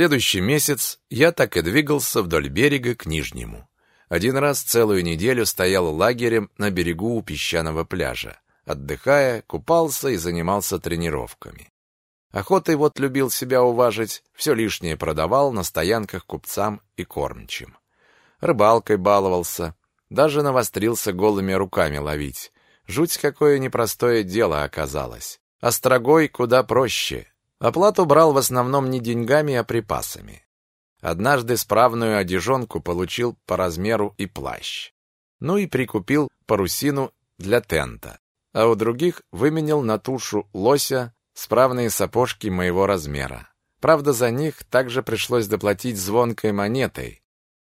следующий месяц я так и двигался вдоль берега к Нижнему. Один раз целую неделю стоял лагерем на берегу у песчаного пляжа. Отдыхая, купался и занимался тренировками. Охотой вот любил себя уважить, все лишнее продавал на стоянках купцам и кормчим. Рыбалкой баловался, даже навострился голыми руками ловить. Жуть какое непростое дело оказалось. Острогой куда проще. Оплату брал в основном не деньгами, а припасами. Однажды справную одежонку получил по размеру и плащ. Ну и прикупил парусину для тента. А у других выменил на тушу лося справные сапожки моего размера. Правда, за них также пришлось доплатить звонкой монетой.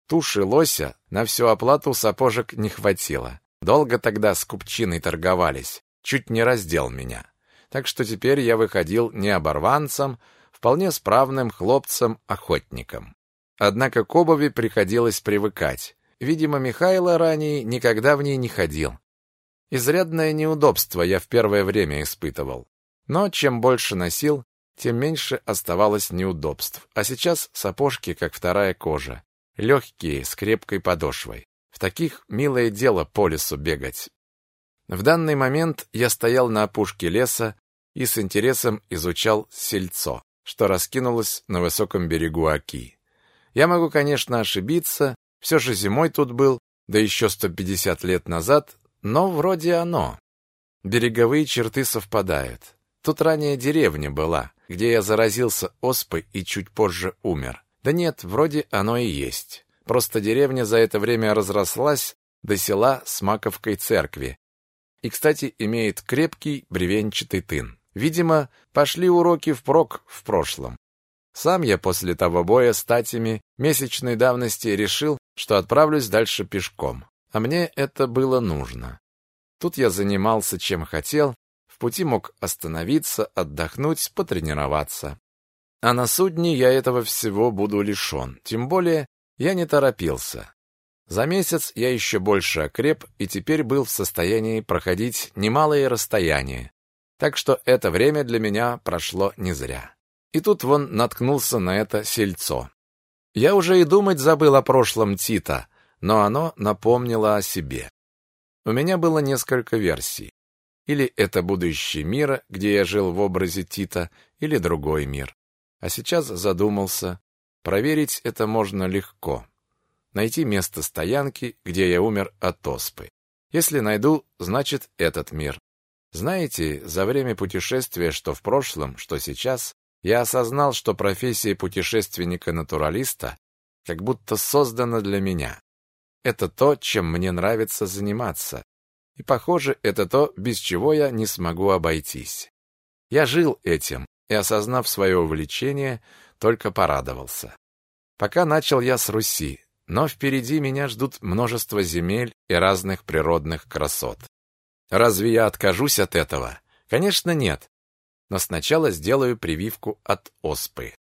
Туши лося на всю оплату сапожек не хватило. Долго тогда с купчиной торговались, чуть не раздел меня. Так что теперь я выходил не оборванцем, вполне справным хлопцем-охотником. Однако к обуви приходилось привыкать. Видимо, Михайло ранее никогда в ней не ходил. Изрядное неудобство я в первое время испытывал. Но чем больше носил, тем меньше оставалось неудобств. А сейчас сапожки как вторая кожа. Легкие, с крепкой подошвой. В таких милое дело по лесу бегать. В данный момент я стоял на опушке леса и с интересом изучал сельцо, что раскинулось на высоком берегу Оки. Я могу, конечно, ошибиться, все же зимой тут был, да еще 150 лет назад, но вроде оно. Береговые черты совпадают. Тут ранее деревня была, где я заразился оспой и чуть позже умер. Да нет, вроде оно и есть. Просто деревня за это время разрослась до села с Маковкой церкви. И, кстати, имеет крепкий бревенчатый тын. Видимо, пошли уроки впрок в прошлом. Сам я после того боя с татями месячной давности решил, что отправлюсь дальше пешком. А мне это было нужно. Тут я занимался чем хотел, в пути мог остановиться, отдохнуть, потренироваться. А на судне я этого всего буду лишен. Тем более я не торопился. За месяц я еще больше окреп и теперь был в состоянии проходить немалые расстояния. Так что это время для меня прошло не зря. И тут вон наткнулся на это сельцо. Я уже и думать забыл о прошлом Тита, но оно напомнило о себе. У меня было несколько версий. Или это будущее мира, где я жил в образе Тита, или другой мир. А сейчас задумался, проверить это можно легко. Найти место стоянки, где я умер от оспы. Если найду, значит этот мир. Знаете, за время путешествия, что в прошлом, что сейчас, я осознал, что профессия путешественника-натуралиста как будто создана для меня. Это то, чем мне нравится заниматься, и, похоже, это то, без чего я не смогу обойтись. Я жил этим и, осознав свое увлечение, только порадовался. Пока начал я с Руси, но впереди меня ждут множество земель и разных природных красот. Разве я откажусь от этого? Конечно, нет. Но сначала сделаю прививку от оспы.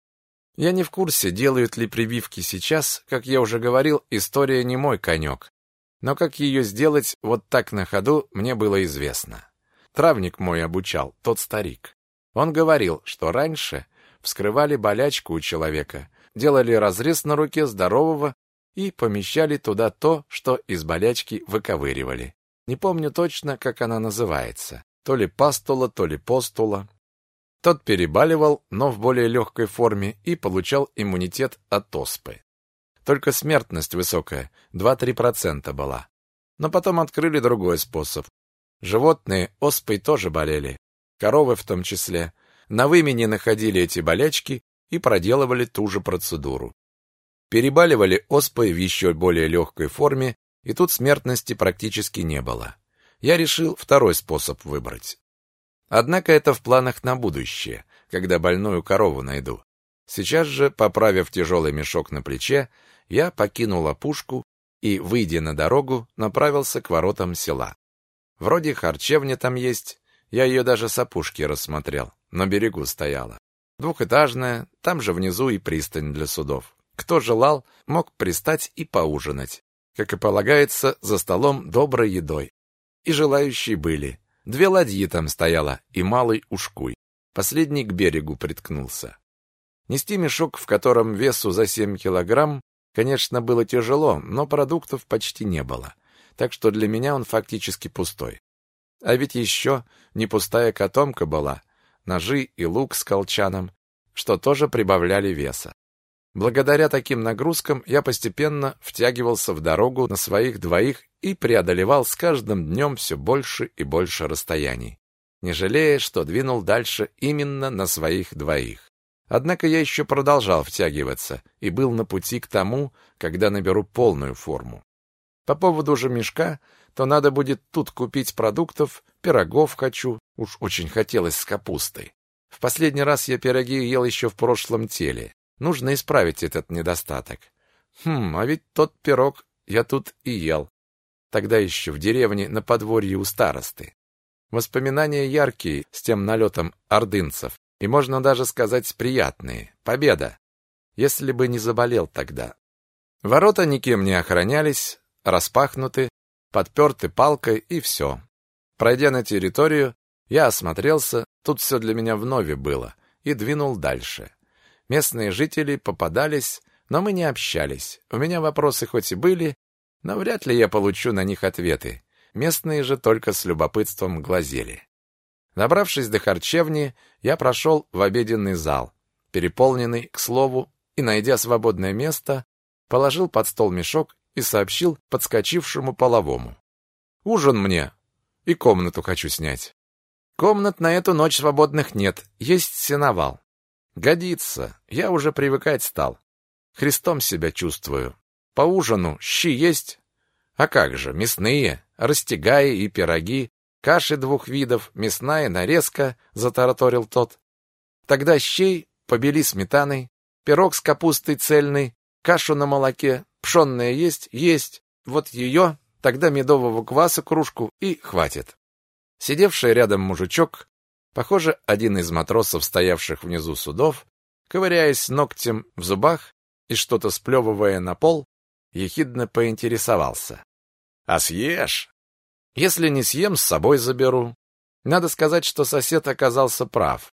Я не в курсе, делают ли прививки сейчас, как я уже говорил, история не мой конек. Но как ее сделать вот так на ходу, мне было известно. Травник мой обучал, тот старик. Он говорил, что раньше вскрывали болячку у человека, делали разрез на руке здорового и помещали туда то, что из болячки выковыривали. Не помню точно, как она называется. То ли пастула, то ли постула. Тот перебаливал, но в более легкой форме и получал иммунитет от оспы. Только смертность высокая, 2-3% была. Но потом открыли другой способ. Животные оспой тоже болели, коровы в том числе. На вымене находили эти болячки и проделывали ту же процедуру. Перебаливали оспой в еще более легкой форме, и тут смертности практически не было. Я решил второй способ выбрать. Однако это в планах на будущее, когда больную корову найду. Сейчас же, поправив тяжелый мешок на плече, я покинул опушку и, выйдя на дорогу, направился к воротам села. Вроде харчевня там есть, я ее даже с опушки рассмотрел, на берегу стояла. Двухэтажная, там же внизу и пристань для судов. Кто желал, мог пристать и поужинать. Как и полагается, за столом доброй едой. И желающие были. Две ладьи там стояло, и малый ушкуй. Последний к берегу приткнулся. Нести мешок, в котором весу за 7 килограмм, конечно, было тяжело, но продуктов почти не было. Так что для меня он фактически пустой. А ведь еще не пустая котомка была, ножи и лук с колчаном, что тоже прибавляли веса. Благодаря таким нагрузкам я постепенно втягивался в дорогу на своих двоих и преодолевал с каждым днем все больше и больше расстояний, не жалея, что двинул дальше именно на своих двоих. Однако я еще продолжал втягиваться и был на пути к тому, когда наберу полную форму. По поводу же мешка, то надо будет тут купить продуктов, пирогов хочу, уж очень хотелось с капустой. В последний раз я пироги ел еще в прошлом теле. Нужно исправить этот недостаток. Хм, а ведь тот пирог я тут и ел. Тогда еще в деревне на подворье у старосты. Воспоминания яркие с тем налетом ордынцев, и можно даже сказать приятные. Победа! Если бы не заболел тогда. Ворота никем не охранялись, распахнуты, подперты палкой и все. Пройдя на территорию, я осмотрелся, тут все для меня вновь было, и двинул дальше. Местные жители попадались, но мы не общались. У меня вопросы хоть и были, но вряд ли я получу на них ответы. Местные же только с любопытством глазели. Добравшись до харчевни, я прошел в обеденный зал, переполненный, к слову, и, найдя свободное место, положил под стол мешок и сообщил подскочившему половому. «Ужин мне и комнату хочу снять». Комнат на эту ночь свободных нет, есть сеновал. Годится, я уже привыкать стал. Христом себя чувствую. По ужину щи есть? А как же, мясные, растягаи и пироги, каши двух видов, мясная нарезка, затараторил тот. Тогда щей побели сметаной, пирог с капустой цельной, кашу на молоке, пшенная есть? Есть. Вот ее, тогда медового кваса кружку и хватит. Сидевший рядом мужичок, похоже, один из матросов, стоявших внизу судов, ковыряясь ногтем в зубах и что-то сплевывая на пол, ехидно поинтересовался. «А съешь?» «Если не съем, с собой заберу». Надо сказать, что сосед оказался прав.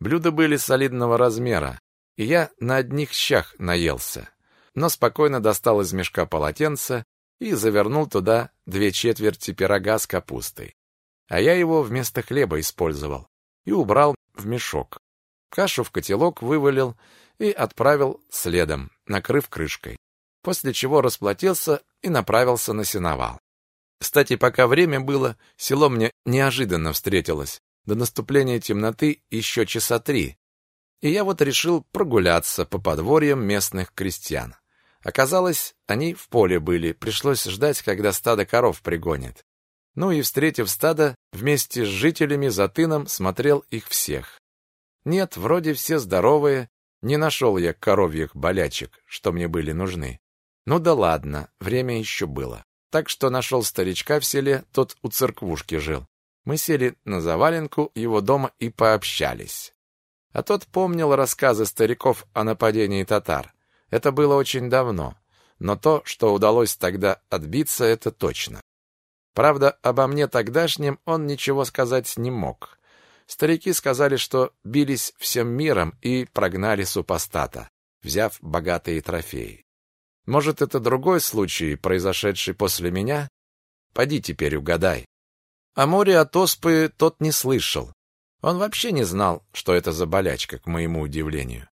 Блюда были солидного размера, и я на одних щах наелся, но спокойно достал из мешка полотенце и завернул туда две четверти пирога с капустой а я его вместо хлеба использовал и убрал в мешок. Кашу в котелок вывалил и отправил следом, накрыв крышкой, после чего расплатился и направился на сеновал. Кстати, пока время было, село мне неожиданно встретилось. До наступления темноты еще часа три. И я вот решил прогуляться по подворьям местных крестьян. Оказалось, они в поле были, пришлось ждать, когда стадо коров пригонит. Ну и, встретив стадо, вместе с жителями за тыном смотрел их всех. Нет, вроде все здоровые, не нашел я коровьих болячек, что мне были нужны. Ну да ладно, время еще было. Так что нашел старичка в селе, тот у церквушки жил. Мы сели на заваленку его дома и пообщались. А тот помнил рассказы стариков о нападении татар. Это было очень давно. Но то, что удалось тогда отбиться, это точно. Правда, обо мне тогдашнем он ничего сказать не мог. Старики сказали, что бились всем миром и прогнали супостата, взяв богатые трофеи. Может, это другой случай, произошедший после меня? Поди теперь угадай. О море от оспы тот не слышал. Он вообще не знал, что это за болячка, к моему удивлению.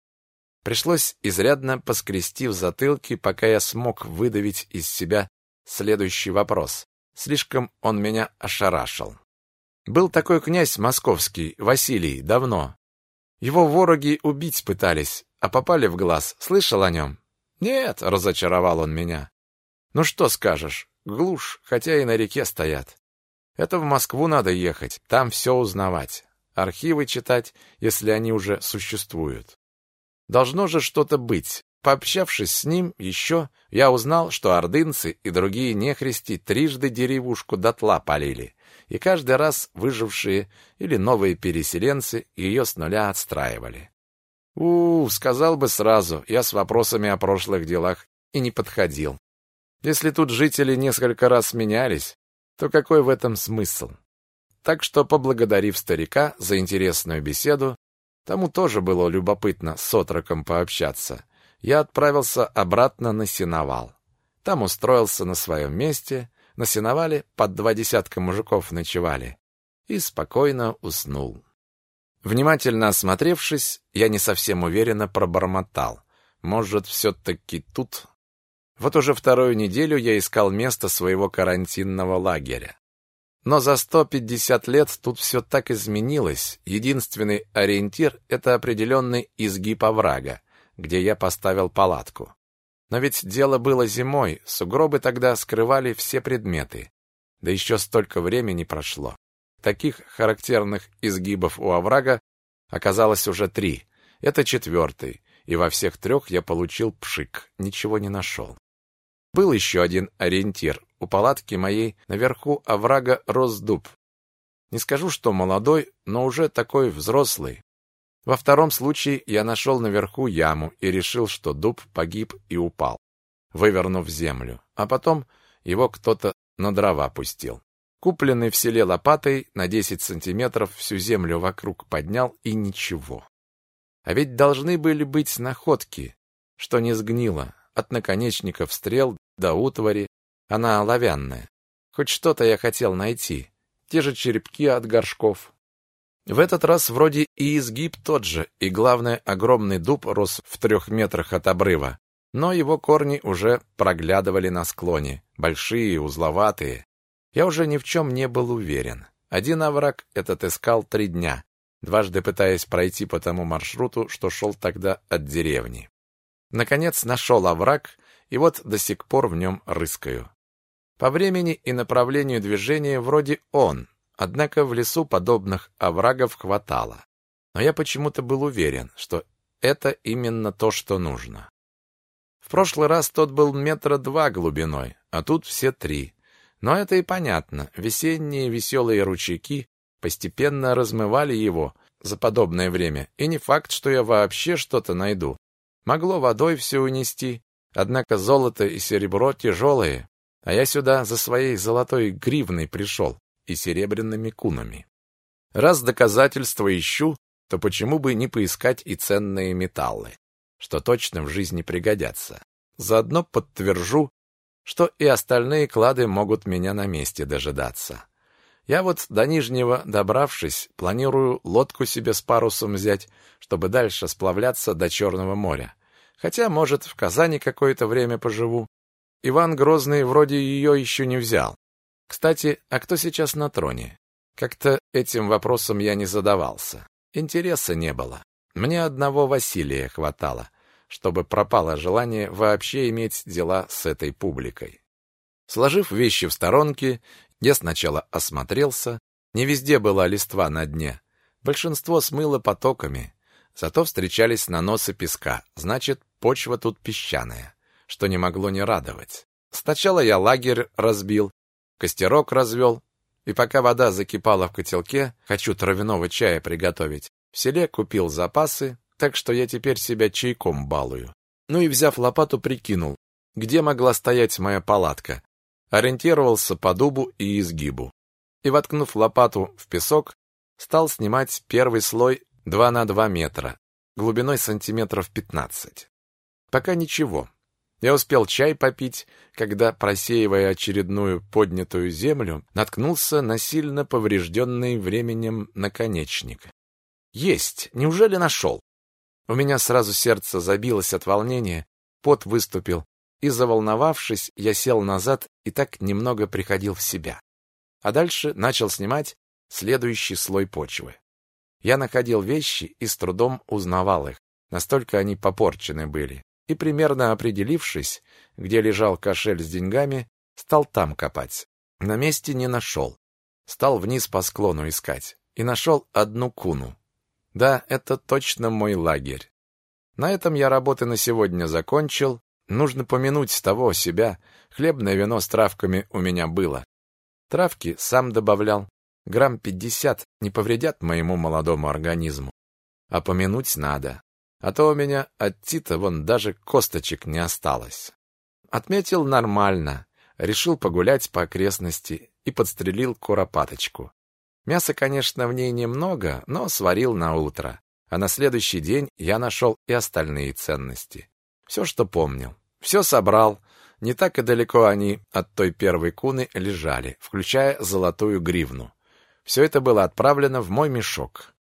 Пришлось изрядно поскрести в затылке, пока я смог выдавить из себя следующий вопрос. Слишком он меня ошарашил. Был такой князь московский, Василий, давно. Его вороги убить пытались, а попали в глаз. Слышал о нем? Нет, разочаровал он меня. Ну что скажешь, глушь, хотя и на реке стоят. Это в Москву надо ехать, там все узнавать. Архивы читать, если они уже существуют. Должно же что-то быть. Пообщавшись с ним еще, я узнал, что ордынцы и другие нехристи трижды деревушку дотла полили, и каждый раз выжившие или новые переселенцы ее с нуля отстраивали. у, сказал бы сразу, я с вопросами о прошлых делах и не подходил. Если тут жители несколько раз менялись, то какой в этом смысл? Так что, поблагодарив старика за интересную беседу, Тому тоже было любопытно с отроком пообщаться. Я отправился обратно на сеновал. Там устроился на своем месте, на сеновале под два десятка мужиков ночевали, и спокойно уснул. Внимательно осмотревшись, я не совсем уверенно пробормотал. Может, все-таки тут? Вот уже вторую неделю я искал место своего карантинного лагеря. Но за 150 лет тут все так изменилось. Единственный ориентир — это определенный изгиб оврага, где я поставил палатку. Но ведь дело было зимой, сугробы тогда скрывали все предметы. Да еще столько времени прошло. Таких характерных изгибов у оврага оказалось уже три. Это четвертый, и во всех трех я получил пшик, ничего не нашел. Был еще один ориентир. У палатки моей наверху оврага рос дуб. Не скажу, что молодой, но уже такой взрослый. Во втором случае я нашел наверху яму и решил, что дуб погиб и упал, вывернув землю, а потом его кто-то на дрова пустил. Купленный в селе лопатой на 10 сантиметров всю землю вокруг поднял и ничего. А ведь должны были быть находки, что не сгнило, от наконечников стрел до утвари, она оловянная. Хоть что-то я хотел найти, те же черепки от горшков. В этот раз вроде и изгиб тот же, и главное, огромный дуб рос в трех метрах от обрыва, но его корни уже проглядывали на склоне, большие, узловатые, я уже ни в чем не был уверен. Один овраг этот искал три дня, дважды пытаясь пройти по тому маршруту, что шел тогда от деревни. Наконец нашел овраг, и вот до сих пор в нем рыскаю. По времени и направлению движения вроде он, однако в лесу подобных оврагов хватало. Но я почему-то был уверен, что это именно то, что нужно. В прошлый раз тот был метра два глубиной, а тут все три. Но это и понятно. Весенние веселые ручейки постепенно размывали его за подобное время, и не факт, что я вообще что-то найду. Могло водой все унести, однако золото и серебро тяжелые, а я сюда за своей золотой гривной пришел и серебряными кунами. Раз доказательства ищу, то почему бы не поискать и ценные металлы, что точно в жизни пригодятся. Заодно подтвержу, что и остальные клады могут меня на месте дожидаться. Я вот до Нижнего, добравшись, планирую лодку себе с парусом взять, чтобы дальше сплавляться до Черного моря. Хотя, может, в Казани какое-то время поживу. Иван Грозный вроде ее еще не взял. Кстати, а кто сейчас на троне? Как-то этим вопросом я не задавался. Интереса не было. Мне одного Василия хватало — чтобы пропало желание вообще иметь дела с этой публикой. Сложив вещи в сторонке, я сначала осмотрелся. Не везде была листва на дне. Большинство смыло потоками. Зато встречались наносы песка. Значит, почва тут песчаная, что не могло не радовать. Сначала я лагерь разбил, костерок развел, и пока вода закипала в котелке, хочу травяного чая приготовить, в селе купил запасы, так что я теперь себя чайком балую. Ну и взяв лопату, прикинул, где могла стоять моя палатка. Ориентировался по дубу и изгибу. И, воткнув лопату в песок, стал снимать первый слой 2 на 2 метра, глубиной сантиметров 15. Пока ничего. Я успел чай попить, когда, просеивая очередную поднятую землю, наткнулся на сильно поврежденный временем наконечник. Есть! Неужели нашел? У меня сразу сердце забилось от волнения, пот выступил, и, заволновавшись, я сел назад и так немного приходил в себя. А дальше начал снимать следующий слой почвы. Я находил вещи и с трудом узнавал их, настолько они попорчены были, и примерно определившись, где лежал кошель с деньгами, стал там копать. На месте не нашел. Стал вниз по склону искать и нашел одну куну. Да, это точно мой лагерь. На этом я работы на сегодня закончил. Нужно помянуть того себя. Хлебное вино с травками у меня было. Травки сам добавлял. Грамм пятьдесят не повредят моему молодому организму. А помянуть надо. А то у меня от Тита вон даже косточек не осталось. Отметил нормально. Решил погулять по окрестности и подстрелил куропаточку. Мяса, конечно, в ней немного, но сварил на утро. А на следующий день я нашел и остальные ценности. Все, что помнил. Все собрал. Не так и далеко они от той первой куны лежали, включая золотую гривну. Все это было отправлено в мой мешок.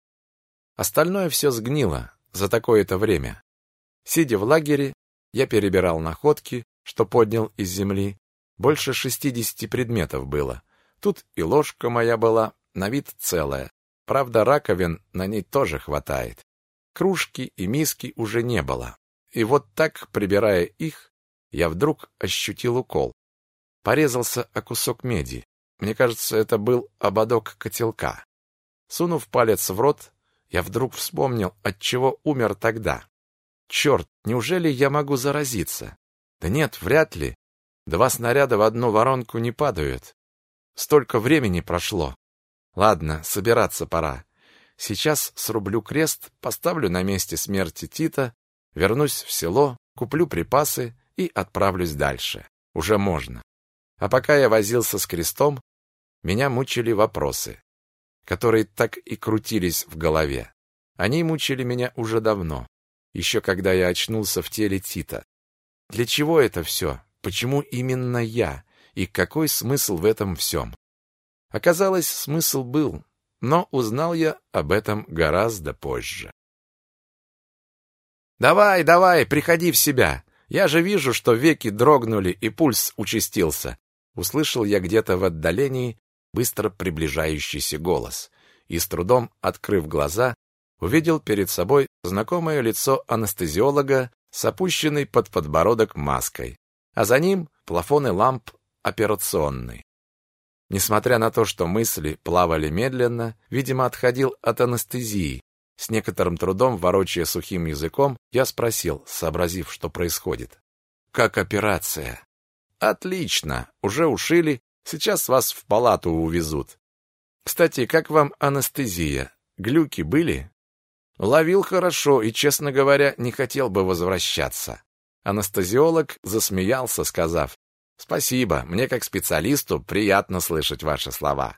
Остальное все сгнило за такое-то время. Сидя в лагере, я перебирал находки, что поднял из земли. Больше шестидесяти предметов было. Тут и ложка моя была, на вид целая. Правда, раковин на ней тоже хватает. Кружки и миски уже не было. И вот так, прибирая их, я вдруг ощутил укол. Порезался о кусок меди. Мне кажется, это был ободок котелка. Сунув палец в рот, я вдруг вспомнил, от чего умер тогда. Черт, неужели я могу заразиться? Да нет, вряд ли. Два снаряда в одну воронку не падают. Столько времени прошло. Ладно, собираться пора. Сейчас срублю крест, поставлю на месте смерти Тита, вернусь в село, куплю припасы и отправлюсь дальше. Уже можно. А пока я возился с крестом, меня мучили вопросы, которые так и крутились в голове. Они мучили меня уже давно еще когда я очнулся в теле Тита. Для чего это все? Почему именно я? И какой смысл в этом всем? Оказалось, смысл был, но узнал я об этом гораздо позже. «Давай, давай, приходи в себя! Я же вижу, что веки дрогнули и пульс участился!» Услышал я где-то в отдалении быстро приближающийся голос и, с трудом открыв глаза, увидел перед собой знакомое лицо анестезиолога с опущенной под подбородок маской, а за ним плафоны ламп операционной. Несмотря на то, что мысли плавали медленно, видимо, отходил от анестезии. С некоторым трудом, ворочая сухим языком, я спросил, сообразив, что происходит. «Как операция?» «Отлично! Уже ушили. Сейчас вас в палату увезут. Кстати, как вам анестезия? Глюки были?» Ловил хорошо и, честно говоря, не хотел бы возвращаться. Анестезиолог засмеялся, сказав, «Спасибо, мне как специалисту приятно слышать ваши слова.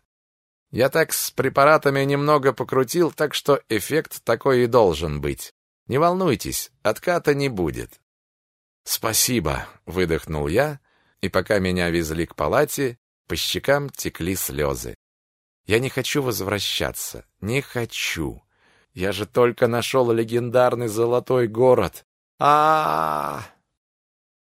Я так с препаратами немного покрутил, так что эффект такой и должен быть. Не волнуйтесь, отката не будет». «Спасибо», — выдохнул я, и пока меня везли к палате, по щекам текли слезы. «Я не хочу возвращаться, не хочу». Я же только нашел легендарный золотой город. А, -а, -а, -а